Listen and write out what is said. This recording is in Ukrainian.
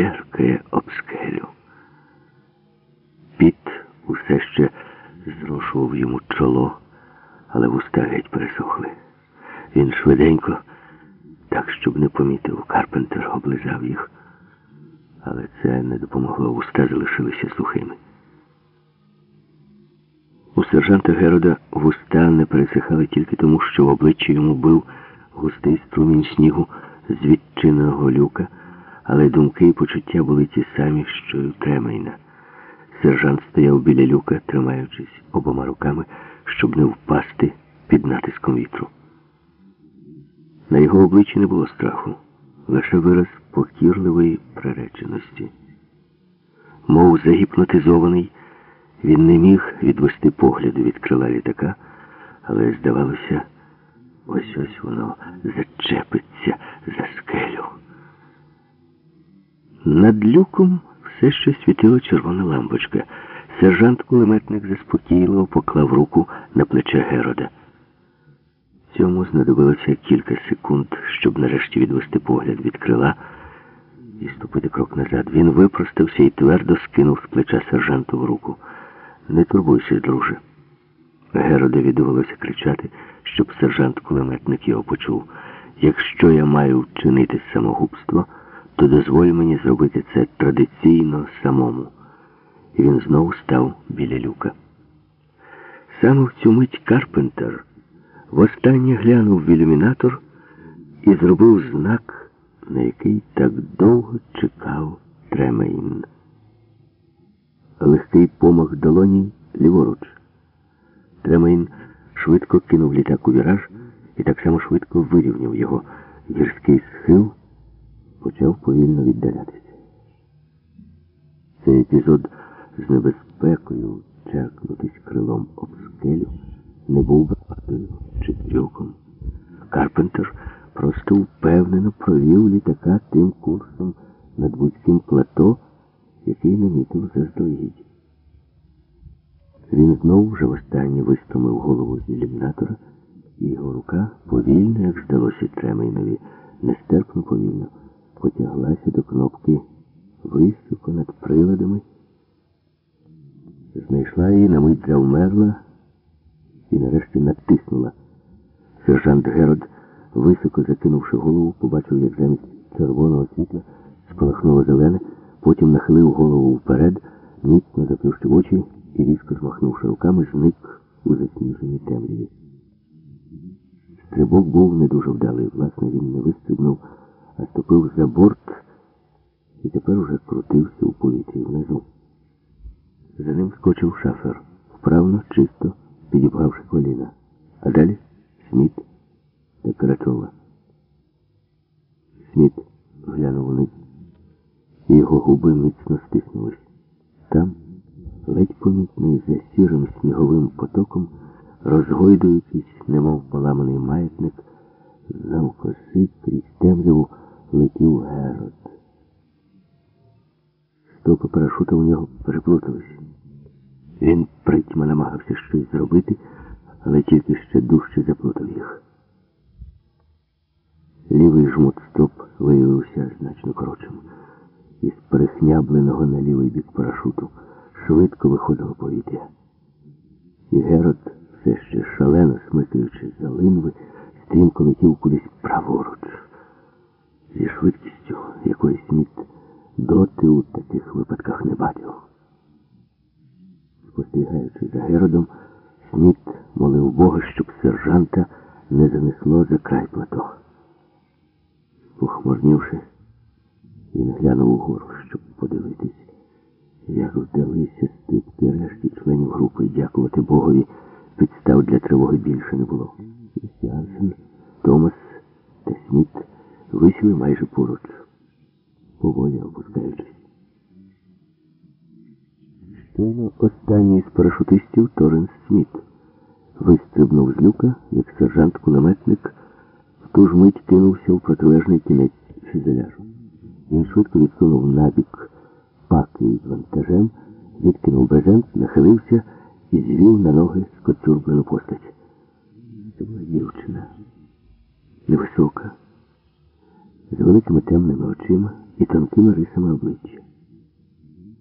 черкає об скелю. Піт усе ще зрошував йому чоло, але вуста геть пересохли. Він швиденько, так, щоб не помітив, Карпентер облизав їх. Але це не допомогло, вуста залишилися сухими. У сержанта Герода вуста не пересихали тільки тому, що в обличчі йому бив густий струмінь снігу з відчиненого люка, але думки і почуття були ті самі, що й у Тремейна. Сержант стояв біля люка, тримаючись обома руками, щоб не впасти під натиском вітру. На його обличчі не було страху, лише вираз покірливої приреченості. Мов загіпнотизований, він не міг відвести погляду від крила літака, але, здавалося, ось ось воно зачепиться за скелю. Над люком все ще світила червона лампочка. Сержант-кулеметник заспокійливо поклав руку на плече Герода. Цьому знадобилося кілька секунд, щоб нарешті відвести погляд від крила і ступити крок назад. Він випростався і твердо скинув з плеча сержантову руку. Не турбуйся, друже. Геродові довелося кричати, щоб сержант-кулеметник його почув. Якщо я маю вчинити самогубство, то дозволь мені зробити це традиційно самому. І він знову став біля люка. Саме в цю мить Карпентер востаннє глянув в ілюмінатор і зробив знак, на який так довго чекав Тремейн. Легкий помах долоні ліворуч. Тремейн швидко кинув літак у віраж і так само швидко вирівняв його. Гірський схил почав повільно віддалятися. Цей епізод з небезпекою черкнутись крилом об скелю не був бравадою чи трюком. Карпентер просто впевнено провів літака тим курсом над вузьким плато, який намітив заздалегідь. Він знову вже востаннє вистромив голову з ілюмінатора, і його рука повільно, як здалося Тремейнові, нестерпно повільно, потяглася до кнопки високо над приладами, знайшла її, на мить завмерла і нарешті натиснула. Сержант Герод, високо закинувши голову, побачив, як замість червоного світла спалахнуло зелене, потім нахилив голову вперед, міцно заплющив очі і різко змахнувши руками, зник у засніженій темряві. Стрибок був не дуже вдалий. Власне, він не вистрибнув, ступив за борт і тепер уже крутився у повітрі внизу. За ним скочив шафер, вправно, чисто, підібгавши коліна. А далі Сміт та Карачова. Сміт глянув униз, і його губи міцно стиснулись. Там, ледь помітний за сірим сніговим потоком, розгойдуючись, немов поламаний маятник, завкоси крізь темряву летів Герод. Стопи парашута у нього переплутались. Він притьма намагався щось зробити, але тільки ще дужче заплутав їх. Лівий жмут стоп виявився значно коротшим. Із перехнябленого на лівий бік парашуту швидко виходило повітря. І Герод, все ще шалено смикаючи за линви, стрімко летів кудись праворуч. Випадках. Спостерігаючи за Геродом, Сміт молив Бога, щоб сержанта не занесло за край плато. Похмурнівши, він глянув угору, щоб подивитись, як вдалися стипки решті членів групи дякувати Богові, підстав для тривоги більше не було. Янсен, Томас та Сміт висіли майже поруч, поволі опускаючись. Щойно останній з парашутистів Торренс Сміт вистрибнув з люка, як сержант-кулеметник в ту ж мить кинувся в протилежний кінець фюзеляжу. Він швидко відсунув набік паки із вантажем, відкинув брезент, нахилився і звів на ноги скоцюрблену постать. Це була дівчина, невисока, з великими темними очима і тонкими рисами обличчя.